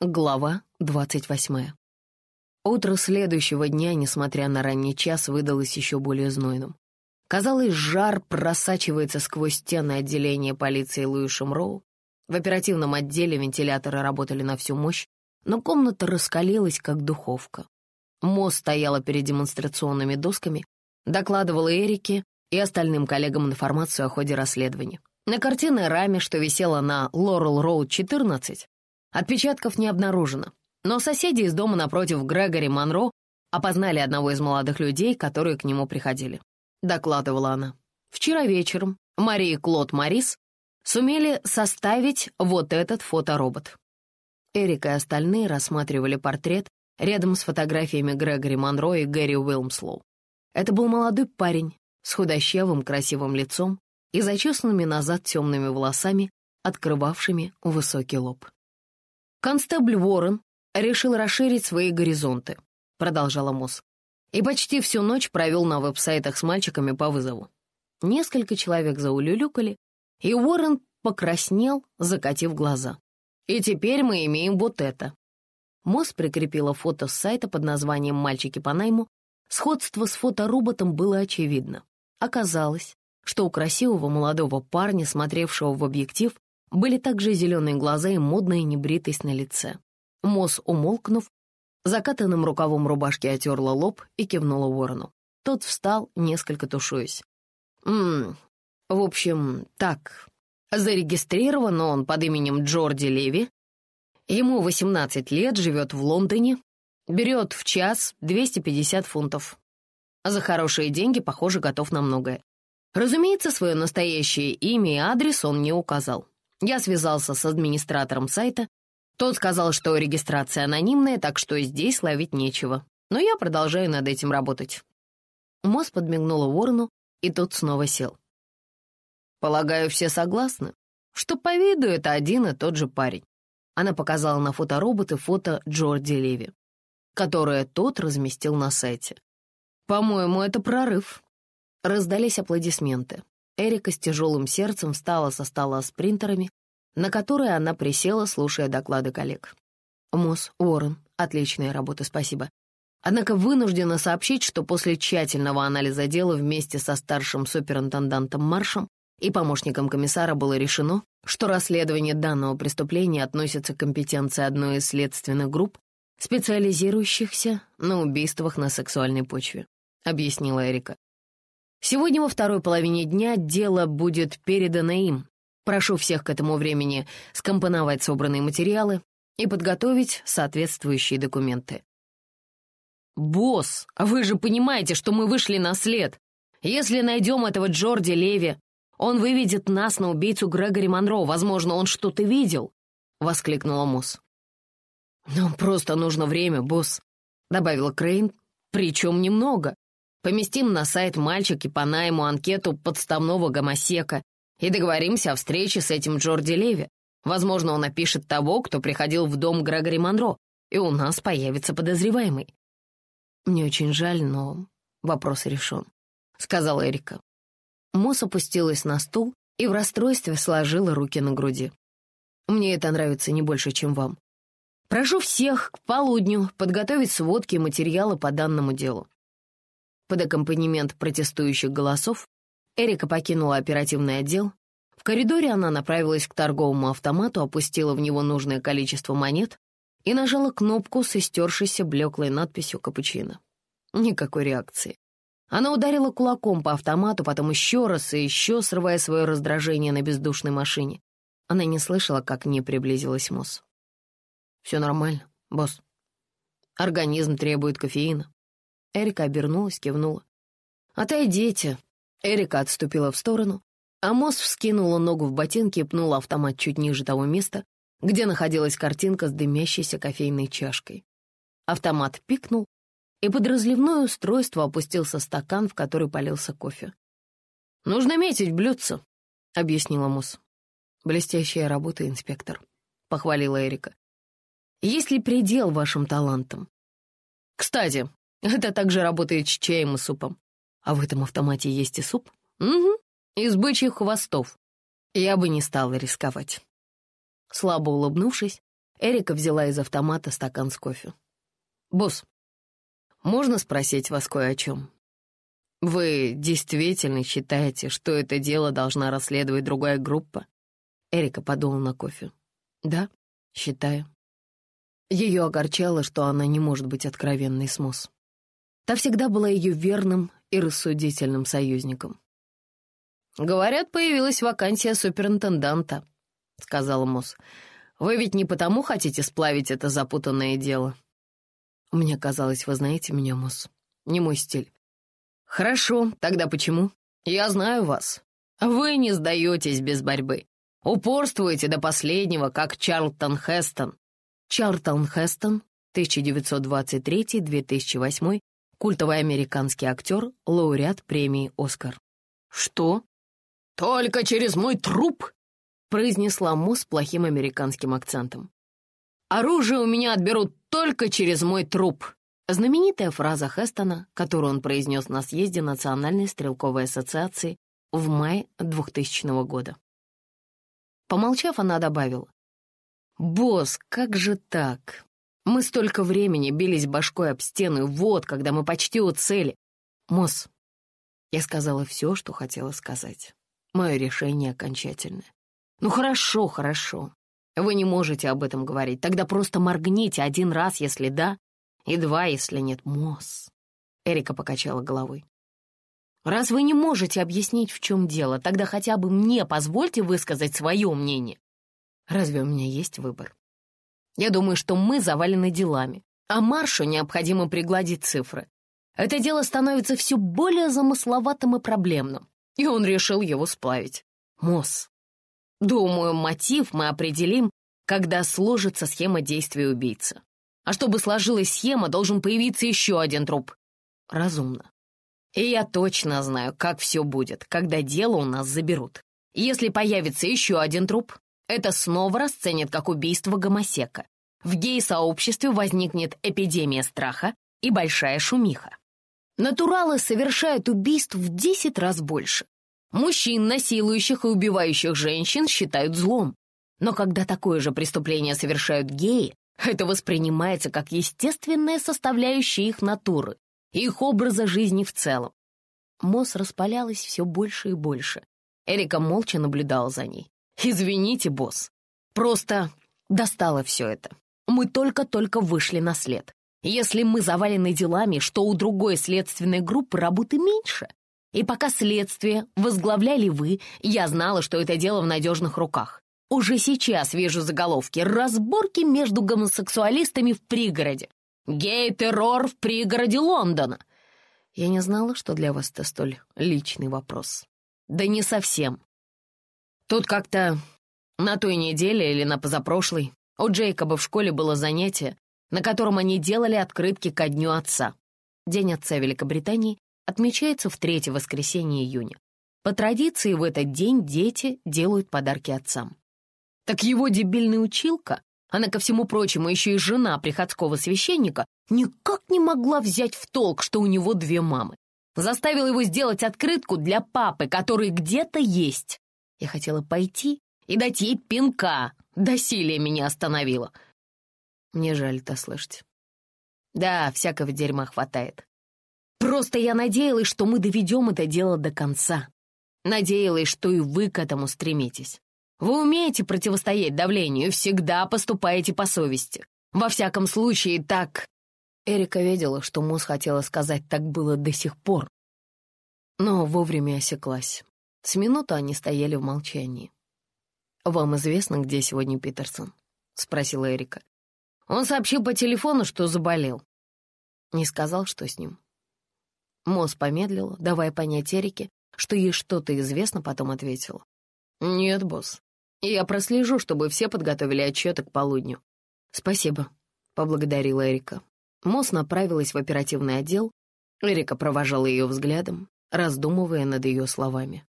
Глава двадцать восьмая. Утро следующего дня, несмотря на ранний час, выдалось еще более знойным. Казалось, жар просачивается сквозь стены отделения полиции Луишем Роу. В оперативном отделе вентиляторы работали на всю мощь, но комната раскалилась, как духовка. Мо стояла перед демонстрационными досками, докладывала Эрике и остальным коллегам информацию о ходе расследования. На картинной раме, что висела на Лорел Роуд 14, отпечатков не обнаружено, но соседи из дома напротив Грегори Монро опознали одного из молодых людей, которые к нему приходили. Докладывала она. Вчера вечером Мария и Клод Марис сумели составить вот этот фоторобот. Эрик и остальные рассматривали портрет рядом с фотографиями Грегори Монро и Гэри Уилмслоу. Это был молодой парень с худощавым красивым лицом, и зачесанными назад темными волосами, открывавшими высокий лоб. «Констебль Уоррен решил расширить свои горизонты», — продолжала Мосс, «и почти всю ночь провел на веб-сайтах с мальчиками по вызову. Несколько человек заулюлюкали, и Уоррен покраснел, закатив глаза. И теперь мы имеем вот это». Мосс прикрепила фото с сайта под названием «Мальчики по найму». Сходство с фотороботом было очевидно. Оказалось, что у красивого молодого парня, смотревшего в объектив, были также зеленые глаза и модная небритость на лице. Мосс, умолкнув, закатанным рукавом рубашки отерла лоб и кивнула ворону. Тот встал, несколько тушуясь. «Ммм, в общем, так, зарегистрирован он под именем Джорди Леви. Ему 18 лет, живет в Лондоне, берет в час 250 фунтов. За хорошие деньги, похоже, готов на многое. Разумеется, свое настоящее имя и адрес он не указал. Я связался с администратором сайта. Тот сказал, что регистрация анонимная, так что здесь ловить нечего. Но я продолжаю над этим работать. Мосс подмигнула Ворону, и тот снова сел. «Полагаю, все согласны, что по виду это один и тот же парень». Она показала на фотороботы фото Джорди Леви, которое тот разместил на сайте. «По-моему, это прорыв», Раздались аплодисменты. Эрика с тяжелым сердцем встала со стола с принтерами, на которые она присела, слушая доклады коллег. «Мосс, Уоррен, отличная работа, спасибо. Однако вынуждена сообщить, что после тщательного анализа дела вместе со старшим суперинтендантом Маршем и помощником комиссара было решено, что расследование данного преступления относится к компетенции одной из следственных групп, специализирующихся на убийствах на сексуальной почве», — объяснила Эрика. Сегодня во второй половине дня дело будет передано им. Прошу всех к этому времени скомпоновать собранные материалы и подготовить соответствующие документы. «Босс, а вы же понимаете, что мы вышли на след. Если найдем этого Джорди Леви, он выведет нас на убийцу Грегори Монро. Возможно, он что-то видел», — воскликнула Мосс. «Нам просто нужно время, босс», — добавила Крейн, «причем немного. Поместим на сайт мальчики по найму анкету подставного гомосека и договоримся о встрече с этим Джорди Леви. Возможно, он опишет того, кто приходил в дом Грегори Монро, и у нас появится подозреваемый. «Мне очень жаль, но вопрос решен», — сказала Эрика. Мосс опустилась на стул и в расстройстве сложила руки на груди. «Мне это нравится не больше, чем вам. Прошу всех к полудню подготовить сводки и материалы по данному делу. Под аккомпанемент протестующих голосов Эрика покинула оперативный отдел. В коридоре она направилась к торговому автомату, опустила в него нужное количество монет и нажала кнопку с истершейся блеклой надписью «Капучино». Никакой реакции. Она ударила кулаком по автомату, потом еще раз и еще, срывая свое раздражение на бездушной машине. Она не слышала, как к ней приблизилась Мосс. «Все нормально, босс. Организм требует кофеина. Эрика обернулась, кивнула. «Отойдите!» Эрика отступила в сторону, а Мосс вскинула ногу в ботинке и пнула автомат чуть ниже того места, где находилась картинка с дымящейся кофейной чашкой. Автомат пикнул, и под разливное устройство опустился стакан, в который полился кофе. «Нужно метить блюдце», — объяснила Мосс. «Блестящая работа, инспектор», — похвалила Эрика. «Есть ли предел вашим талантам?» «Кстати, это также работает с чаем и супом. А в этом автомате есть и суп? Угу, из бычьих хвостов. Я бы не стала рисковать. Слабо улыбнувшись, Эрика взяла из автомата стакан с кофе. «Босс, можно спросить вас кое о чем? Вы действительно считаете, что это дело должна расследовать другая группа?» Эрика подула на кофе. «Да, считаю». Ее огорчало, что она не может быть откровенной с Мосс. Та всегда была ее верным и рассудительным союзником. «Говорят, появилась вакансия суперинтенданта», — сказала Мосс. «Вы ведь не потому хотите сплавить это запутанное дело?» «Мне казалось, вы знаете меня, Мосс. Не мой стиль». «Хорошо, тогда почему? Я знаю вас. Вы не сдаетесь без борьбы. Упорствуете до последнего, как Чарлтон Хестон». Чарлтон Хестон, 1923-2008, культовый американский актер, лауреат премии «Оскар». «Что?» «Только через мой труп!» — произнесла Мо с плохим американским акцентом. «Оружие у меня отберут только через мой труп!» Знаменитая фраза Хестона, которую он произнес на съезде Национальной стрелковой ассоциации в мае 2000 года. Помолчав, она добавила. «Босс, как же так? Мы столько времени бились башкой об стену, вот, когда мы почти у цели. Мосс, я сказала все, что хотела сказать. Мое решение окончательное. Ну хорошо, хорошо. Вы не можете об этом говорить. Тогда просто моргните один раз, если да, и два, если нет. Мосс. Эрика покачала головой. Раз вы не можете объяснить, в чем дело, тогда хотя бы мне позвольте высказать свое мнение. Разве у меня есть выбор? Я думаю, что мы завалены делами, а Маршу необходимо пригладить цифры. Это дело становится все более замысловатым и проблемным и он решил его сплавить. Мосс. Думаю, мотив мы определим, когда сложится схема действия убийцы. А чтобы сложилась схема, должен появиться еще один труп. Разумно. И я точно знаю, как все будет, когда дело у нас заберут. Если появится еще один труп, это снова расценят как убийство гомосека. В гей-сообществе возникнет эпидемия страха и большая шумиха. Натуралы совершают убийств в 10 раз больше. Мужчин, насилующих и убивающих женщин, считают злом. Но когда такое же преступление совершают геи, это воспринимается как естественная составляющая их натуры, их образа жизни в целом. Мосс распалялась все больше и больше. Эрика молча наблюдала за ней. «Извините, босс, просто достало все это. Мы только-только вышли на след. Если мы завалены делами, что у другой следственной группы работы меньше. И пока следствие возглавляли вы, я знала, что это дело в надежных руках. Уже сейчас вижу заголовки «Разборки между гомосексуалистами в пригороде». «Гей-террор в пригороде Лондона». Я не знала, что для вас это столь личный вопрос. Да не совсем. Тут как-то на той неделе или на позапрошлой у Джейкоба в школе было занятие, на котором они делали открытки ко дню отца. День отца Великобритании отмечается в третье воскресенье июня. По традиции в этот день дети делают подарки отцам. Так его дебильная училка, она, ко всему прочему, еще и жена приходского священника, никак не могла взять в толк, что у него две мамы. Заставила его сделать открытку для папы, который где-то есть. Я хотела пойти и дать ей пинка. Досилие меня остановило — мне жаль это слышать. Да, всякого дерьма хватает. Просто я надеялась, что мы доведем это дело до конца. Надеялась, что и вы к этому стремитесь. Вы умеете противостоять давлению и всегда поступаете по совести. Во всяком случае, так... Эрика видела, что Мус хотела сказать «так было до сих пор». Но вовремя осеклась. С минуту они стояли в молчании. «Вам известно, где сегодня Питерсон?» — спросила Эрика. Он сообщил по телефону, что заболел. Не сказал, что с ним. Мосс помедлила, давая понять Эрике, что ей что-то известно, потом ответила. «Нет, босс. Я прослежу, чтобы все подготовили отчеты к полудню». «Спасибо», — поблагодарила Эрика. Мосс направилась в оперативный отдел. Эрика провожала ее взглядом, раздумывая над ее словами.